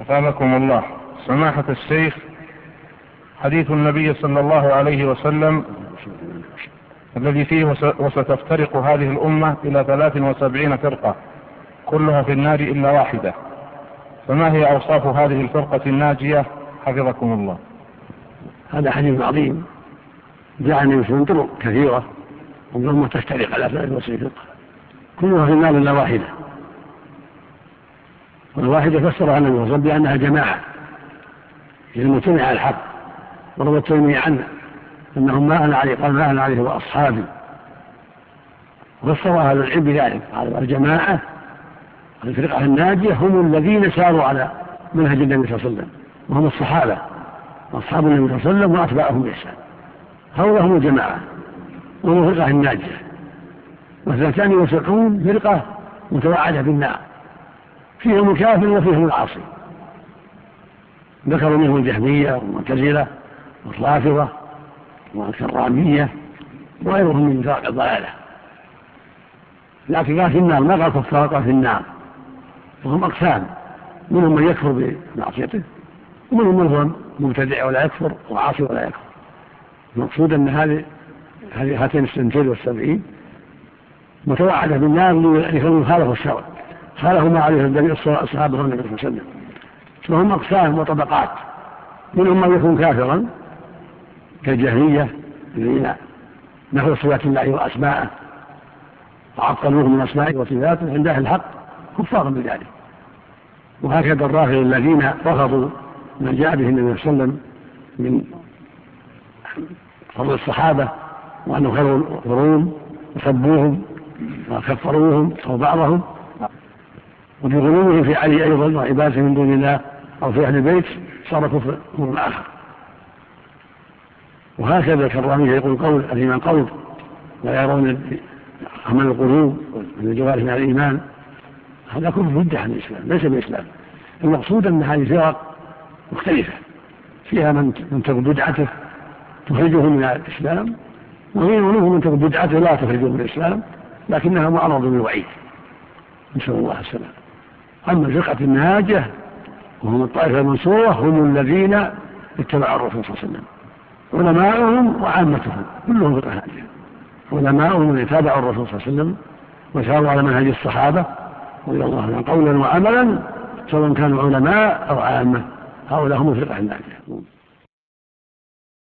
أثابكم الله. سماحة الشيخ حديث النبي صلى الله عليه وسلم الذي فيه وستفترق هذه الأمة إلى ثلاث وسبعين فرقة كلها في النار إلا واحدة. فما هي أوصاف هذه الفرقة الناجية؟ حفظكم الله. هذا حديث عظيم. جاء النبي من طرق كثيرة والأمة تفترق على ثلاث وسبعين فرقة. كلها في النار إلا واحدة. صلى الله عليه وسلم بأنها جماعة. المجتمع على الحق. وروى الترمذي عنه انهم ما أنا عليه قال ما أنا عليه وأصحابي. فسر أهل العلم بذلك قال الجماعة الفرقه الناجية هم الذين ساروا على منهج النبي صلى الله عليه وسلم. وهم الصحابة. اصحاب النبي صلى الله عليه وسلم وأتباعهم بإحسان. هؤلاء هم الجماعة. وهم الفرقه الناجية. واثنتان وسبعون فرقة متوعدة بالنار. فيهم الكافر وفيهم العاصي ذكروا منهم الجهمية والمعتزلة والرافضة والكرامية وغيرهم من فرق الضلالة. لكن قال في النار ما قال كفار قال في النار. وهم أقسام. منهم من يكفر بمعصيته ومنهم من هو مبتدع ولا يكفر وعاصي ولا يكفر. المقصود أن هذه هاتين السنتين والسبعين متوعدة بالنار لكونهم خالفوا الشرع. خالفوا ما عليه النبي الصحابه النبي صلى الله عليه وسلم. فهم أقسام وطبقات. منهم من يكون كافرا كالجهمية الذين نفوا صفات الله وأسماءه وعطلوه من أسمائه وصفاته عند أهل الحق كفار بذلك. وهكذا الرافض الذين رفضوا ما جاء به النبي صلى الله عليه وسلم من فضل الصحابة وأنه خير القرون وسبوهم وكفروهم أو بعضهم وبغلوهم في علي أيضا وعبادته من دون الله أو في أهل البيت صار كفر آخر وهكذا الكرامية يقول قول الإيمان قول لا يرون عمل القلوب من الجوارح من الإيمان. هذا كفر مدة عن الإسلام ليس بالإسلام المقصود أن هذه فرق مختلفة. فيها من من بدعته تخرجه من الإسلام ومنهم من تكون بدعته لا تخرجه من الإسلام لكنها معرض بالوعيد نسأل الله السلامة. أما الفرقة الناجية وهم الطائفة المنصورة هم الذين اتبعوا الرسول صلى الله عليه وسلم. علماؤهم وعامتهم كلهم فرقة ناجية علماؤهم الذين تابعوا الرسول صلى الله عليه وسلم وساروا على منهج الصحابة رضي الله عنهم قولا وعملا سواء كانوا علماء أو عامة. هؤلاء هم الفرقة الناجية.